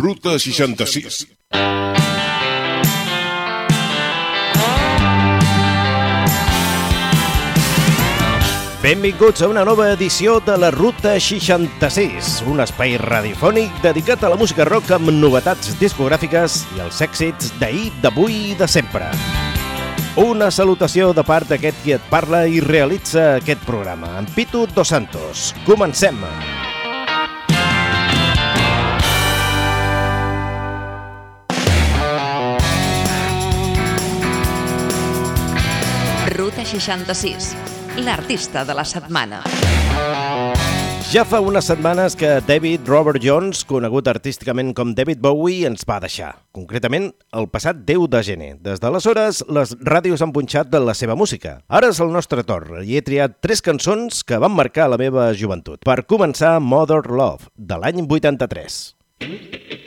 Ruta 66. Benvinguts a una nova edició de la Ruta 66, un espai radiofònic dedicat a la música rock amb novetats discogràfiques i els èxits d'ahir, d'avui i de sempre. Una salutació de part d'aquest qui et parla i realitza aquest programa, en Pitu Dos Santos. Comencem! Ruta 66, l'artista de la setmana. Ja fa unes setmanes que David Robert Jones, conegut artísticament com David Bowie, ens va deixar. Concretament, el passat 10 de gener. Des d'aleshores, les ràdios han punxat de la seva música. Ara és el nostre torn i he triat tres cançons que van marcar la meva joventut. Per començar, Mother Love, de l'any 83. I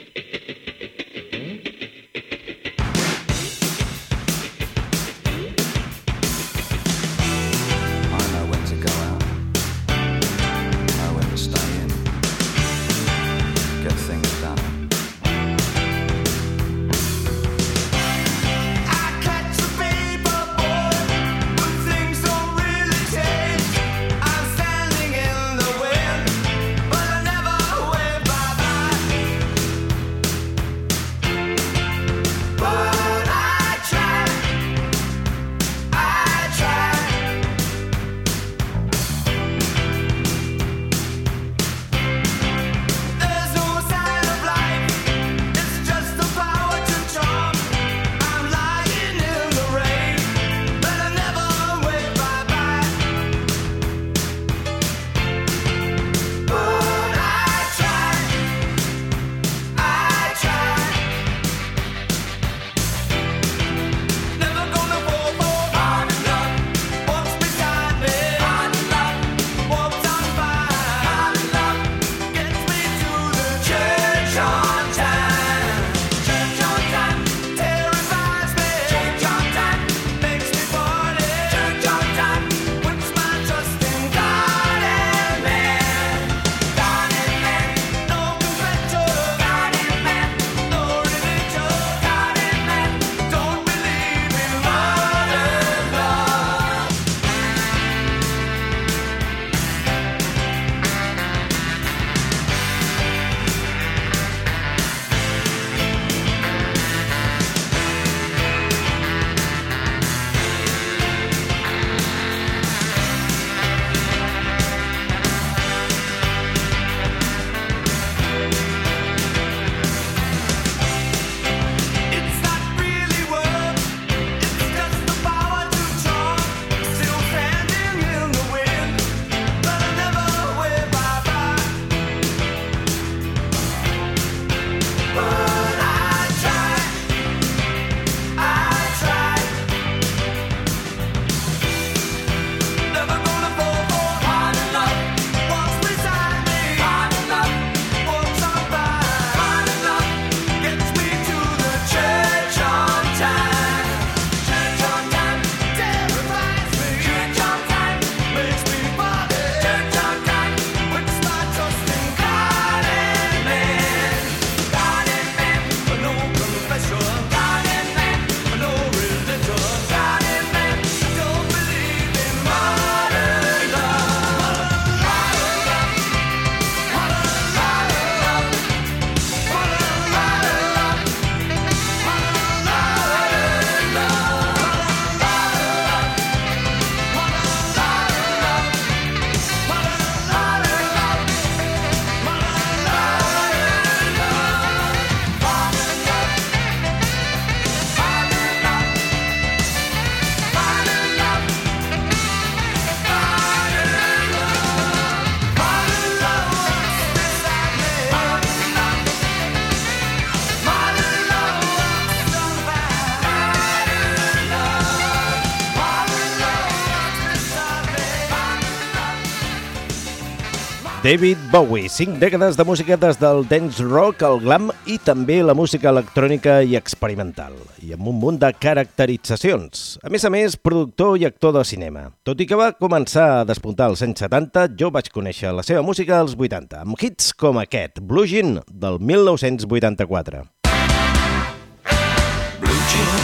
David Bowie, cinc dècades de música des del dance rock al glam i també la música electrònica i experimental, i amb un munt de caracteritzacions. A més a més, productor i actor de cinema. Tot i que va començar a despuntar als anys 70, jo vaig conèixer la seva música als 80, amb hits com aquest, Blue Jean, del 1984. Blue Jean,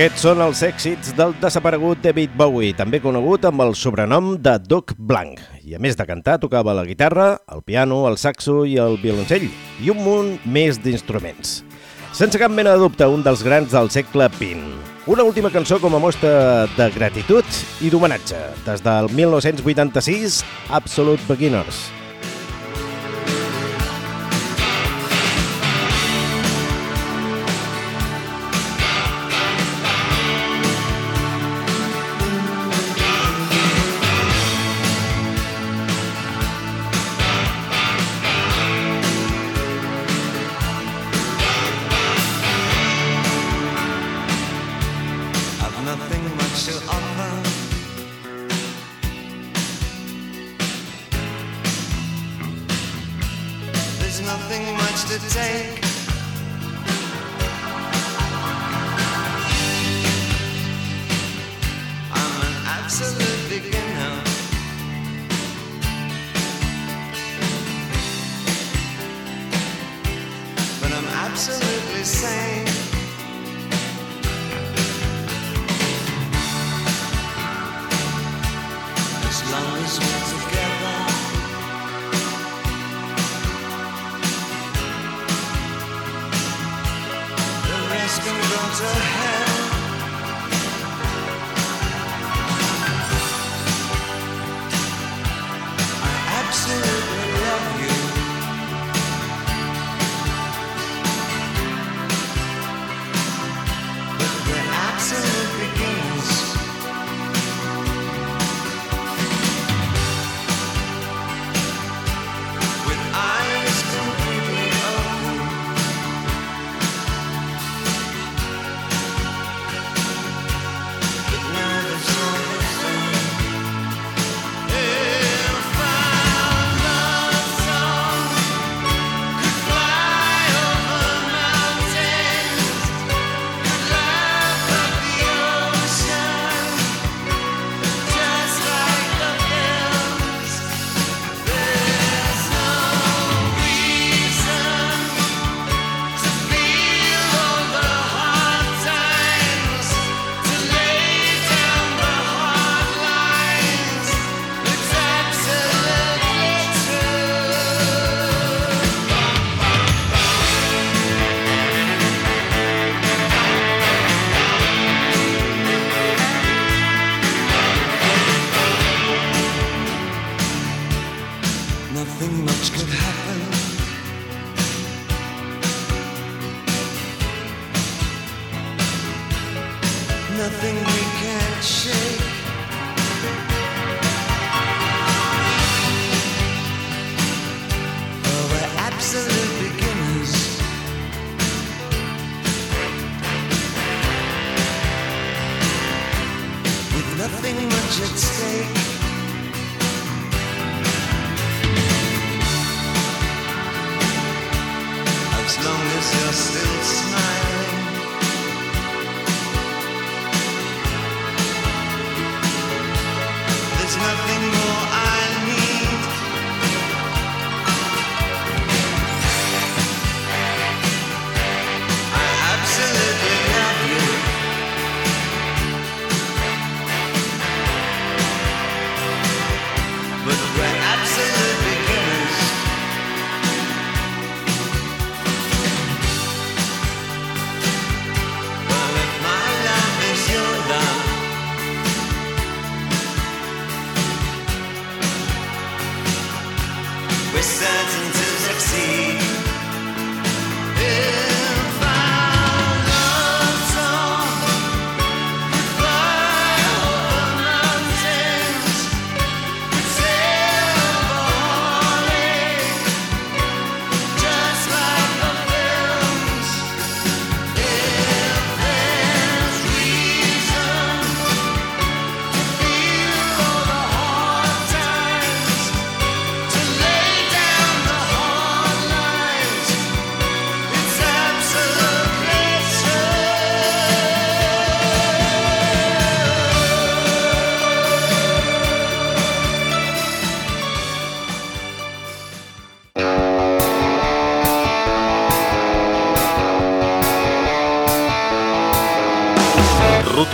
Aquests són els èxits del desaparegut David Bowie, també conegut amb el sobrenom de Doc Blanc. I a més de cantar, tocava la guitarra, el piano, el saxo i el violoncell, i un munt més d'instruments. Sense cap mena de dubte, un dels grans del segle XX. Una última cançó com a mostra de gratitud i d'homenatge. Des del 1986, Absolute Beginners.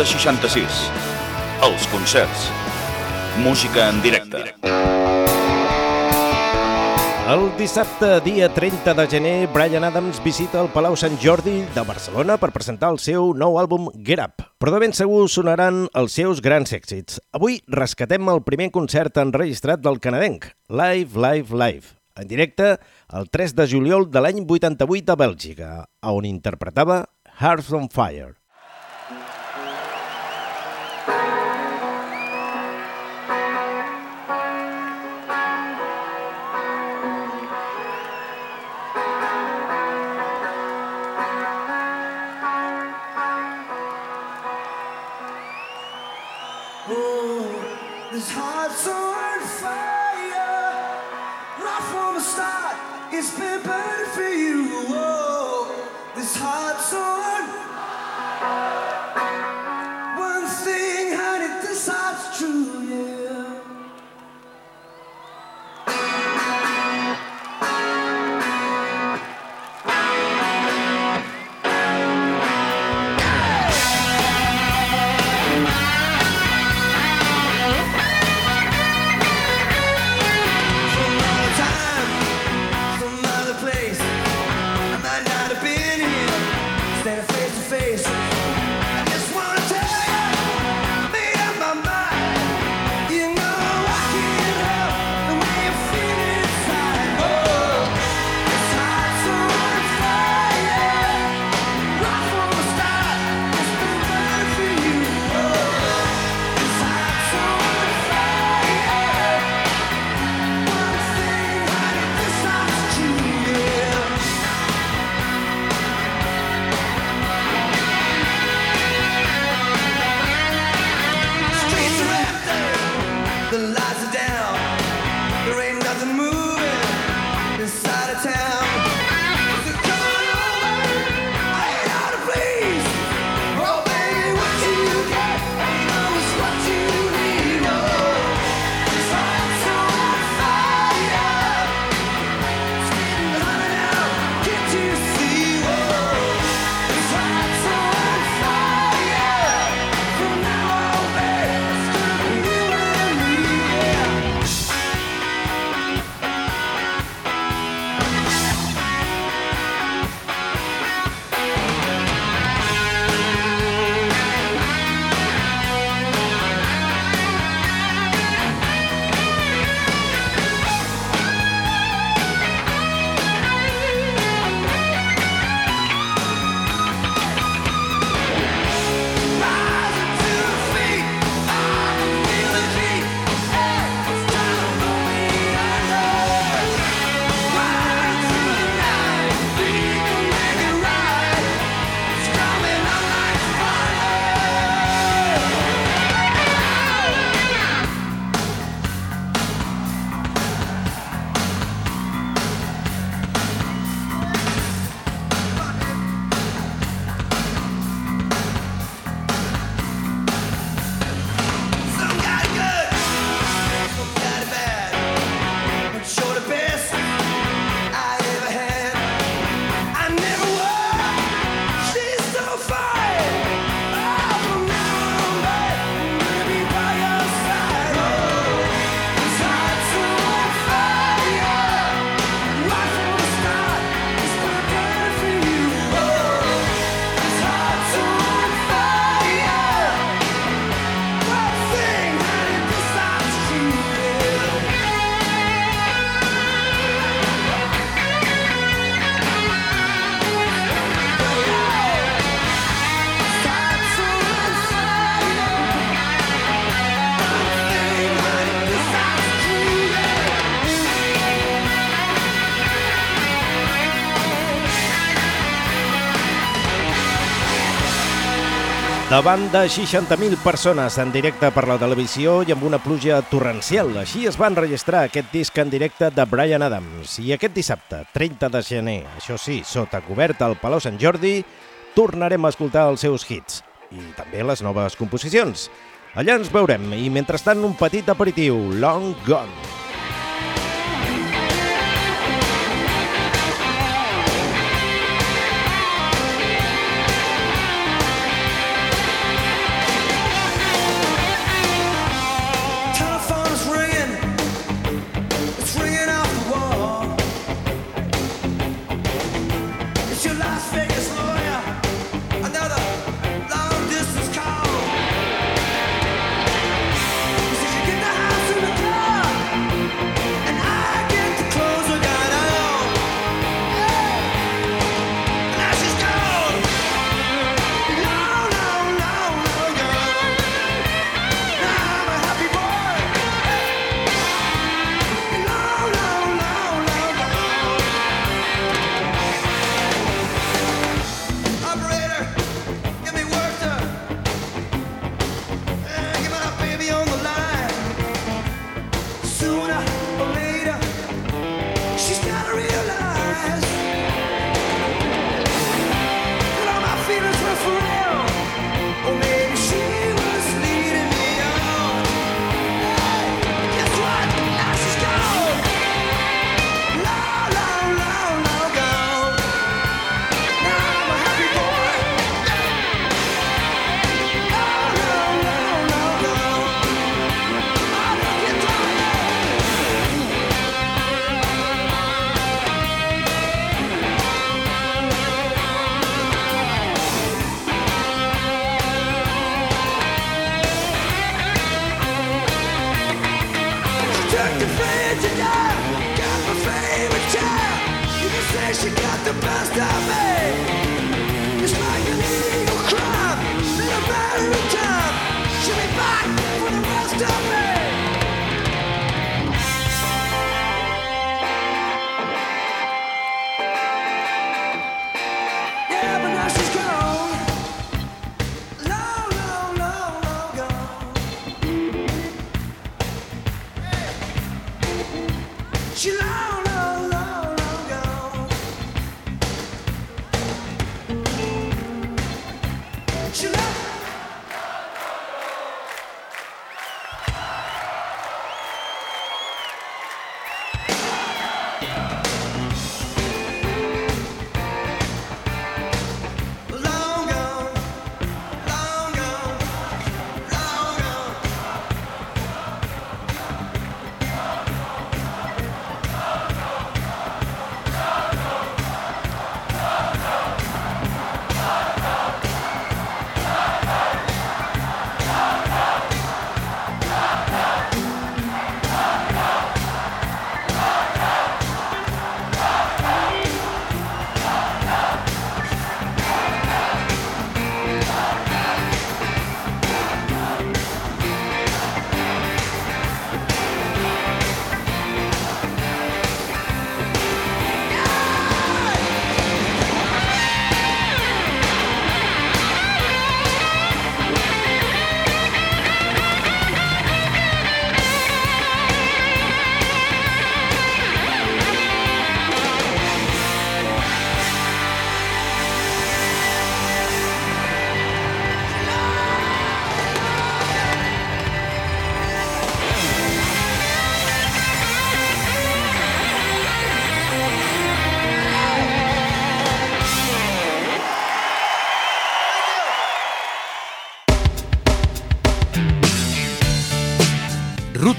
66. Els concerts. Música en directe. El dissabte, dia 30 de gener, Brian Adams visita el Palau Sant Jordi de Barcelona per presentar el seu nou àlbum Get Up, però de ben segur sonaran els seus grans èxits. Avui rescatem el primer concert enregistrat del canadenc, Live, Live, Live, en directe el 3 de juliol de l'any 88 a Bèlgica, on interpretava Hearts on Fire. Oh, this heart's on fire. Right from the start, it's been burning for you. Oh, this heart's on. Davant de 60.000 persones en directe per la televisió i amb una pluja torrencial. Així es va enregistrar aquest disc en directe de Brian Adams. I aquest dissabte, 30 de gener, això sí, sota coberta al Palau Sant Jordi, tornarem a escoltar els seus hits i també les noves composicions. Allà ens veurem i mentrestant un petit aperitiu, Long Gone.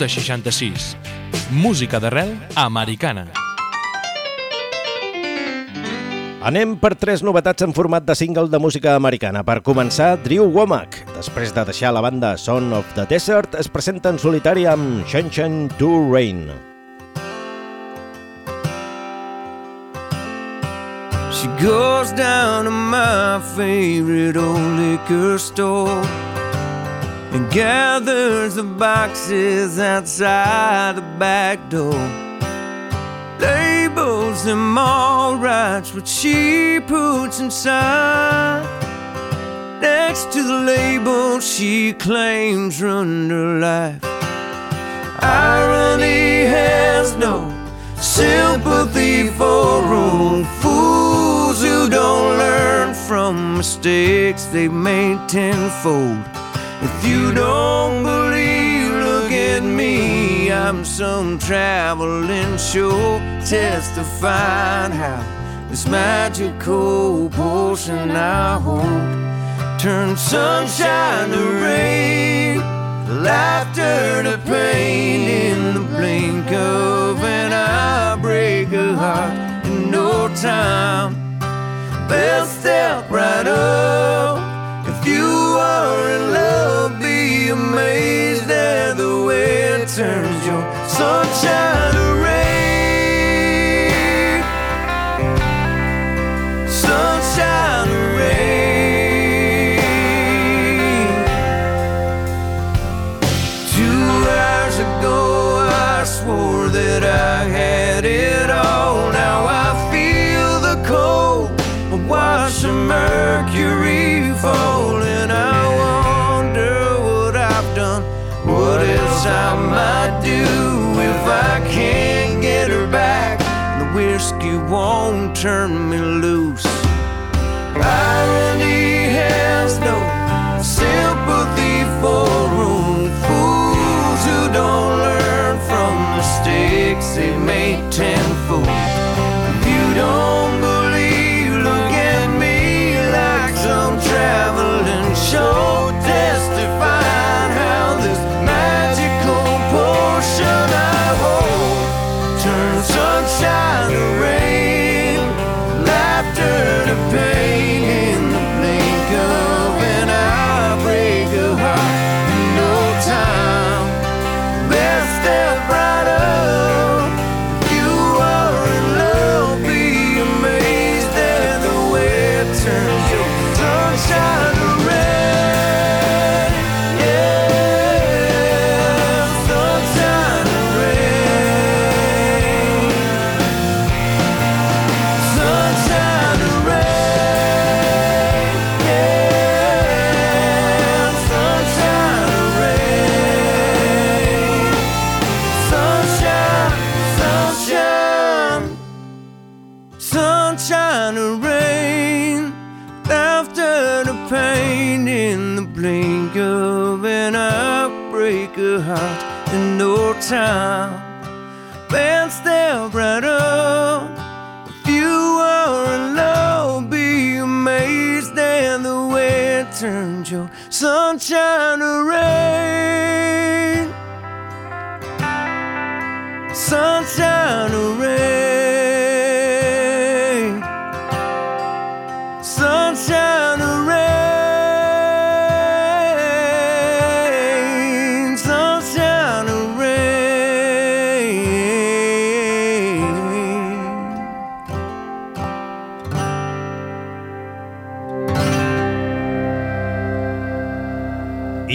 66. Música d'arrel americana. Anem per tres novetats en format de single de música americana. Per començar, Drew Womack. Després de deixar la banda Son of the Desert, es presenta en solitari amb Shen Shen to Rain. She goes down to my favorite old liquor store and gathers the boxes outside the back door. Labels them all, writes what she puts inside. Next to the label she claims ruined her life. Irony has no sympathy for old fools who don't learn from mistakes they've made tenfold. If you don't believe, look at me. I'm some traveling show testifying how this magical potion I hold turns sunshine to rain, laughter to pain in the blink of an eye. Break a heart in no time. Best step right up. Amazed at the way it turns your sunshine turn me loose. Irony has no sympathy for old fools who don't learn from mistakes they made tenfold.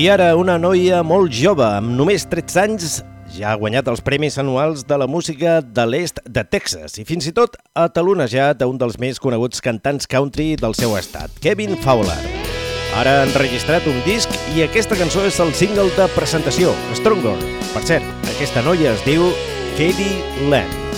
I ara una noia molt jove, amb només 13 anys, ja ha guanyat els premis anuals de la música de l'est de Texas i fins i tot ha talonejat a un dels més coneguts cantants country del seu estat, Kevin Fowler. Ara ha enregistrat un disc i aquesta cançó és el single de presentació, Stronger. Per cert, aquesta noia es diu Katie Land.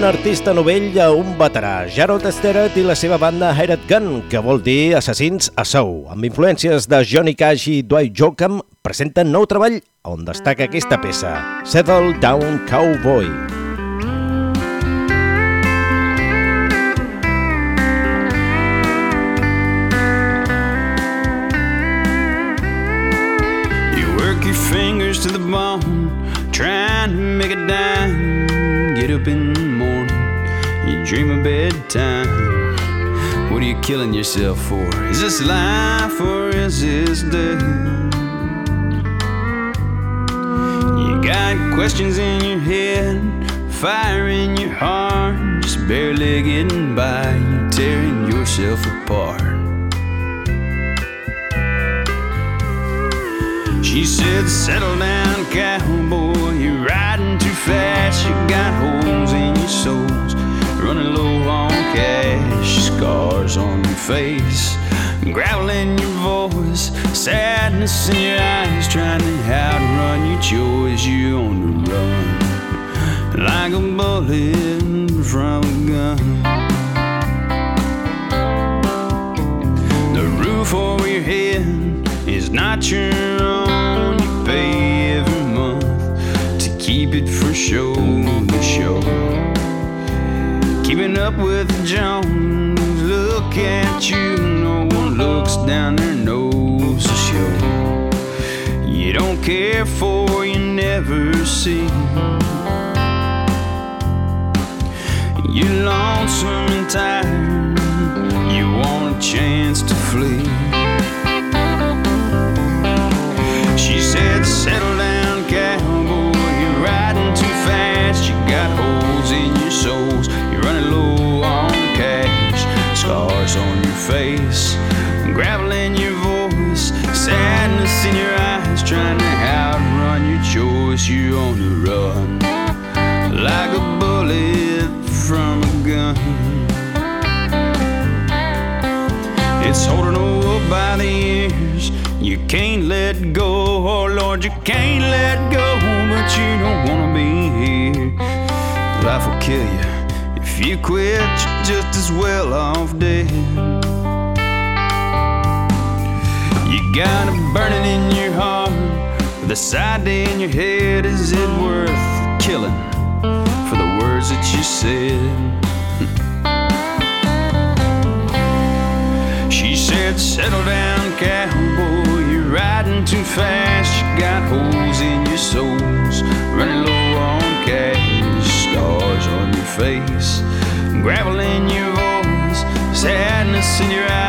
D'un artista novell a un veterà, Jarrod Steret i la seva banda Hired Gun, que vol dir assassins a sou. Amb influències de Johnny Cash i Dwight Joachim, presenten nou treball on destaca aquesta peça, Settle Down Cowboy. You work your fingers to the bone, trying to make a dime. Dream of bedtime. What are you killing yourself for? Is this life or is this death? You got questions in your head, fire in your heart, just barely getting by. You're tearing yourself apart. She said, Settle down, cowboy. You're riding too fast. You got holes in your soles. Running low on cash. Scars on your face. Gravel in your voice. Sadness in your eyes. Trying to outrun your joys. You on the run. Like a bullet from a gun. The roof over your head is not your own. You pay every month to keep it for show to show. Up with Jones. Look at you, no one looks down their nose to show. You don't care for, you never see. You're lonesome and tired. You want a chance to flee. She said, Settle down, Gravel in your voice. Sadness in your eyes. Trying to outrun your choice. You're on the run. Like a bullet from a gun. It's holding on by the ears. You can't let go, oh Lord, you can't let go, but you don't wanna be here. Life will kill you if you quit. You're just as well off dead. Got it burning in your heart, with a side in your head. Is it worth killing for the words that you said? Hmm. She said, Settle down, cowboy. You're riding too fast. You got holes in your soles. Running low on cash. Scars on your face. Gravel in your voice. Sadness in your eyes.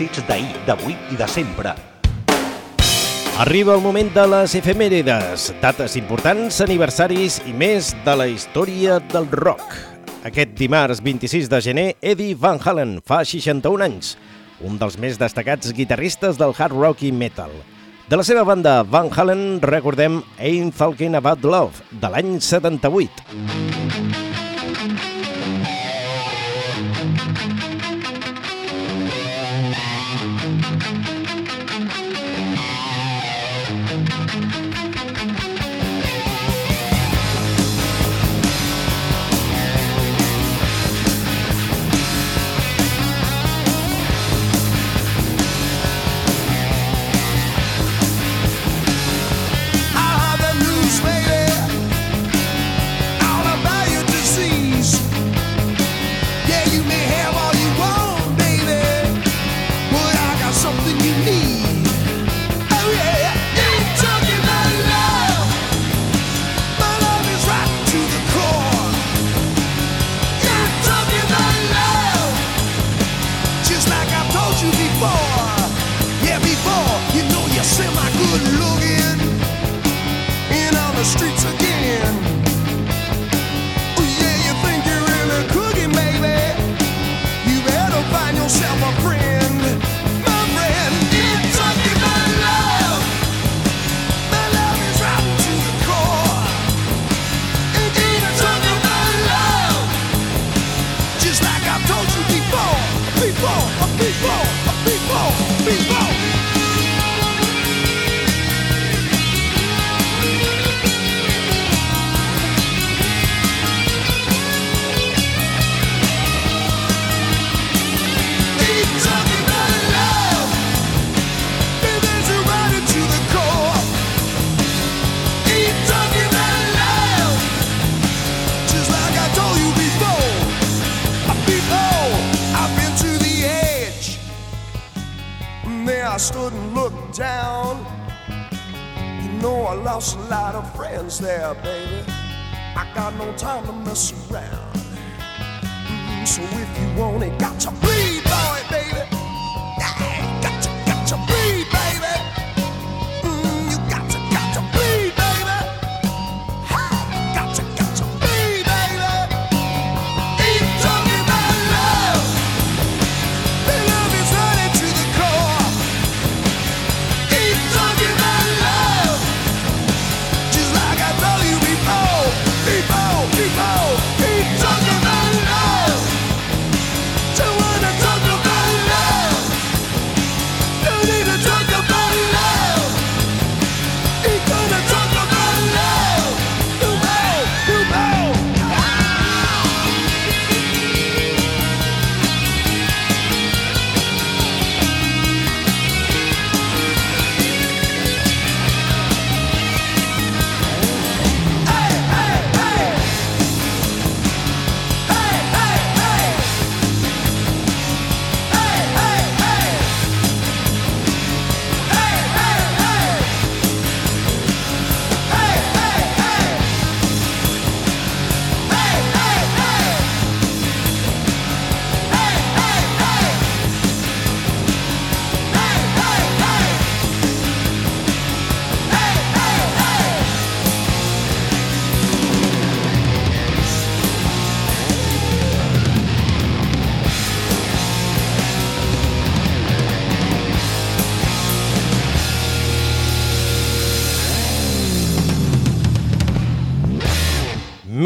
Èxits d'ahir, d'avui i de sempre. Arriba el moment de les efemèrides, dates importants, aniversaris i més de la història del rock. Aquest dimarts 26 de gener, Eddie Van Halen fa 61 anys, un dels més destacats guitarristes del hard rock i metal. De la seva banda Van Halen recordem Ain't Talking About Love, de l'any 78.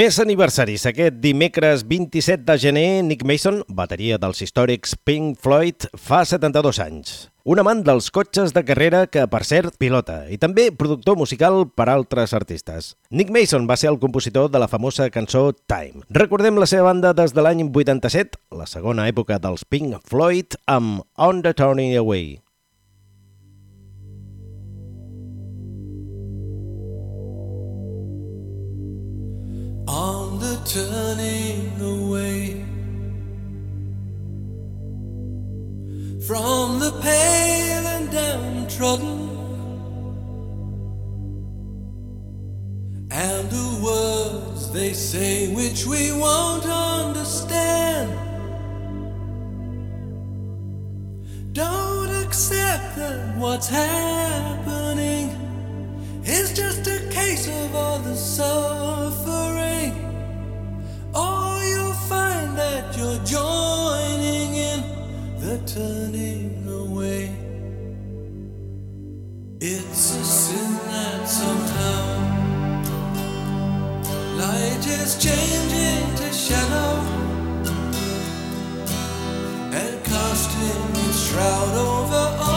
Més aniversaris. Aquest dimecres 27 de gener, Nick Mason, bateria dels històrics Pink Floyd, fa 72 anys. Un amant dels cotxes de carrera que, per cert, pilota i també productor musical per altres artistes. Nick Mason va ser el compositor de la famosa cançó Time. Recordem la seva banda des de l'any 87, la segona època dels Pink Floyd, amb On the Turning Away. Turning away from the pale and downtrodden and the words they say which we won't understand. Don't accept that what's happening is just a case of all the suffering. Or you'll find that you're joining in the turning away. It's a sin that somehow light is changing to shadow and casting its shroud over all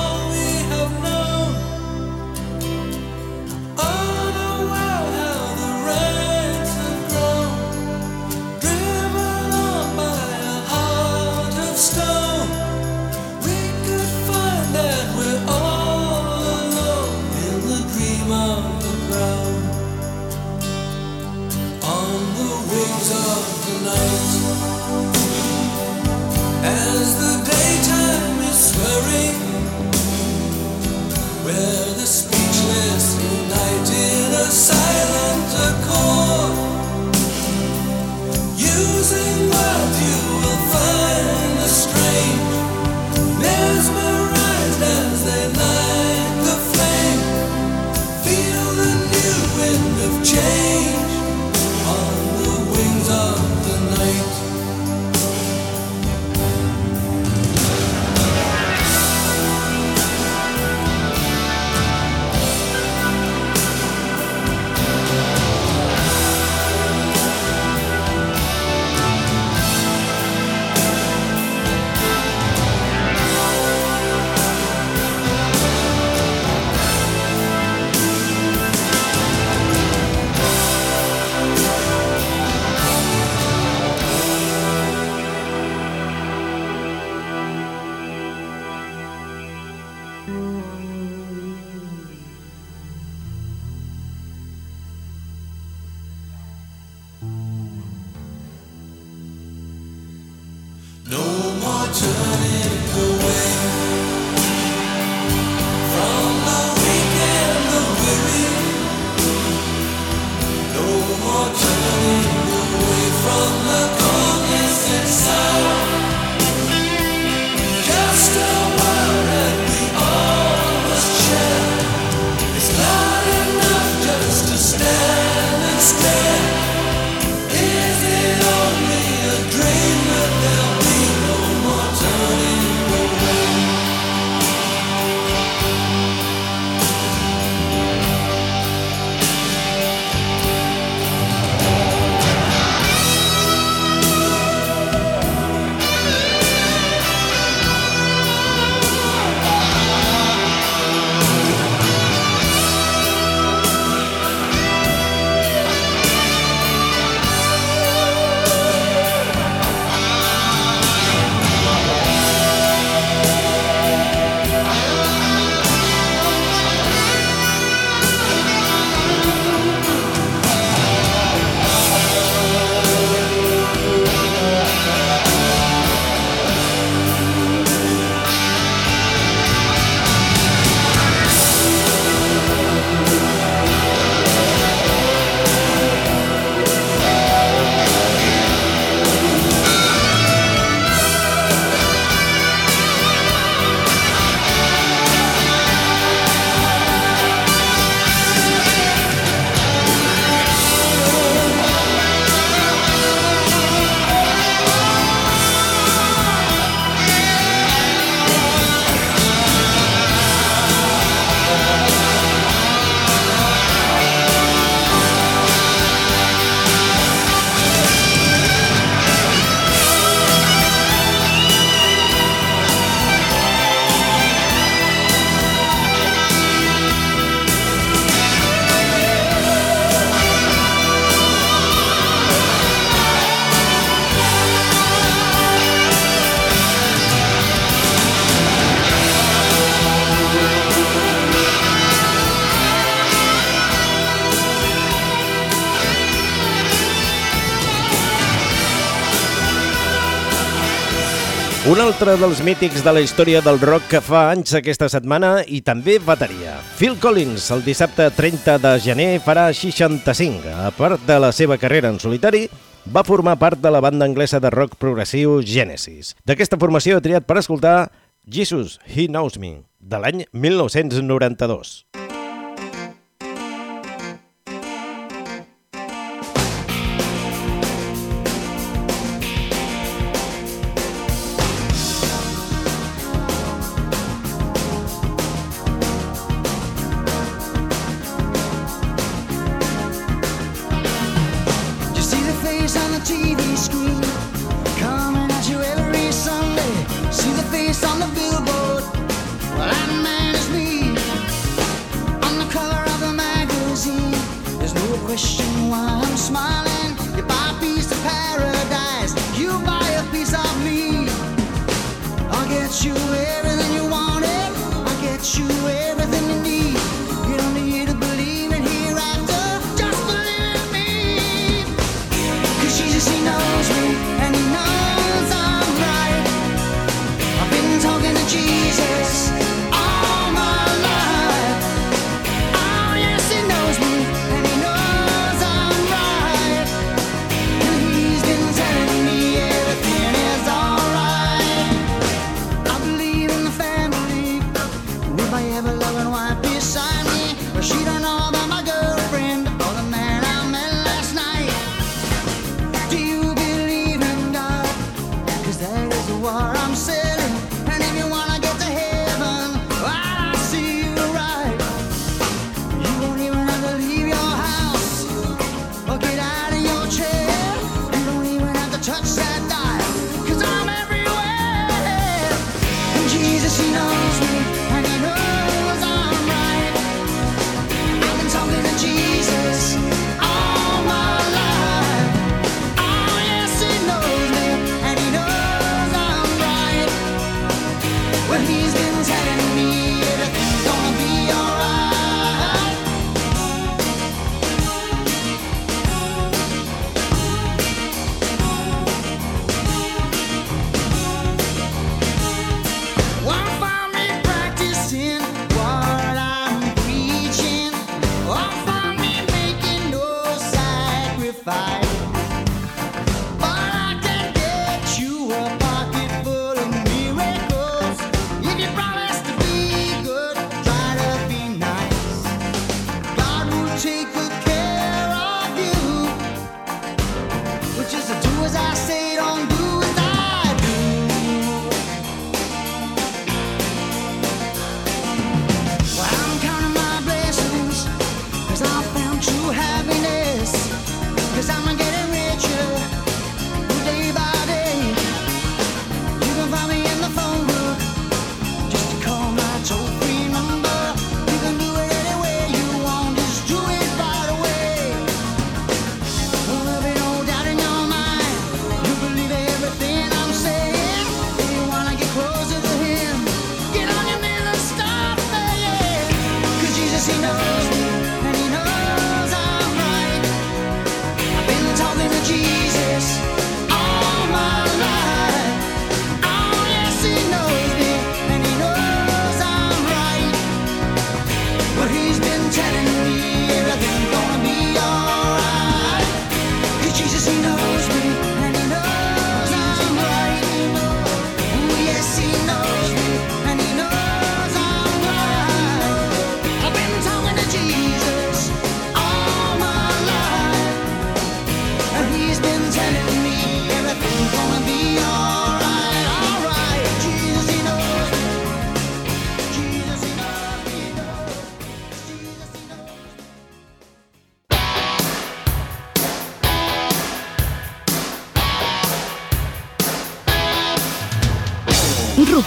Un altre dels mítics de la història del rock que fa anys aquesta setmana i també bateria. Phil Collins, el dissabte 30 de gener, farà 65. A part de la seva carrera en solitari, va formar part de la banda anglesa de rock progressiu Genesis. D'aquesta formació he triat per escoltar Jesus, He Knows Me, de l'any 1992.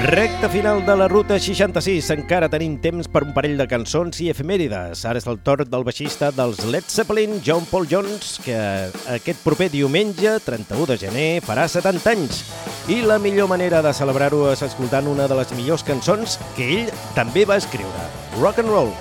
Recte final de la ruta 66. Encara tenim temps per un parell de cançons i efemèrides. Ara és el torn del baixista dels Led Zeppelin, John Paul Jones, que aquest proper diumenge, 31 de gener, farà 70 anys. I la millor manera de celebrar-ho és escoltant una de les millors cançons que ell també va escriure, Rock and Roll.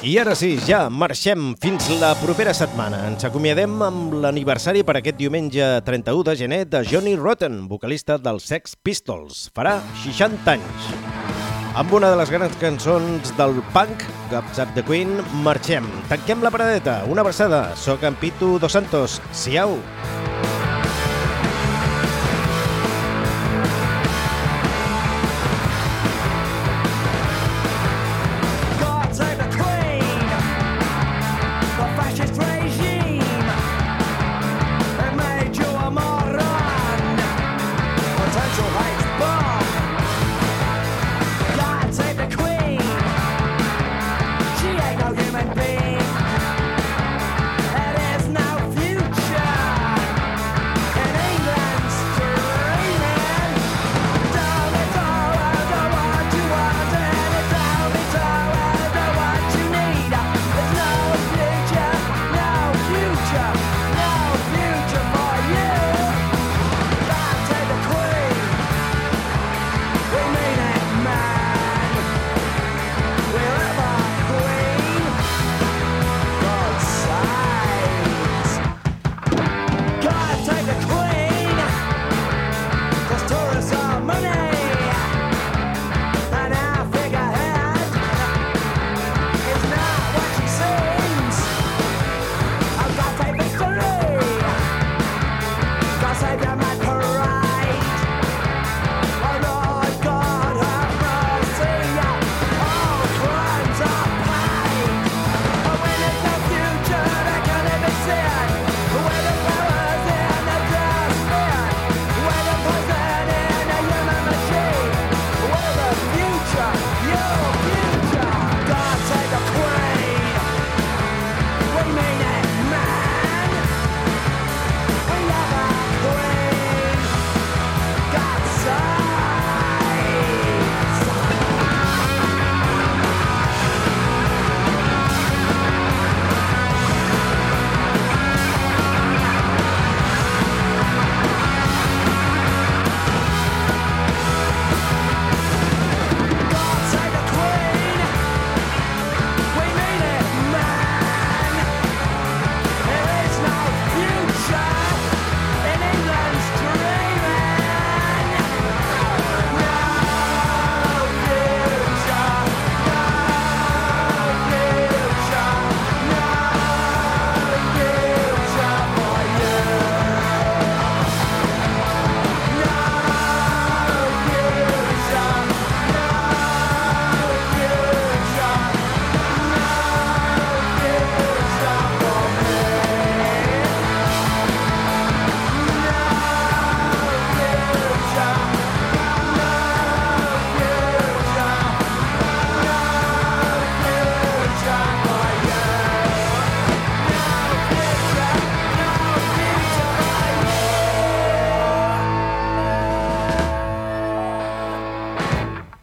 I ara sí, ja marxem fins la propera setmana. Ens acomiadem amb l'aniversari per aquest diumenge 31 de gener de Johnny Rotten, vocalista dels Sex Pistols. Farà 60 anys. Amb una de les grans cançons del punk, Gaps Up the Queen, marxem. Tanquem la paradeta. Una abraçada. Soc en Pitu Dos Santos. Siau.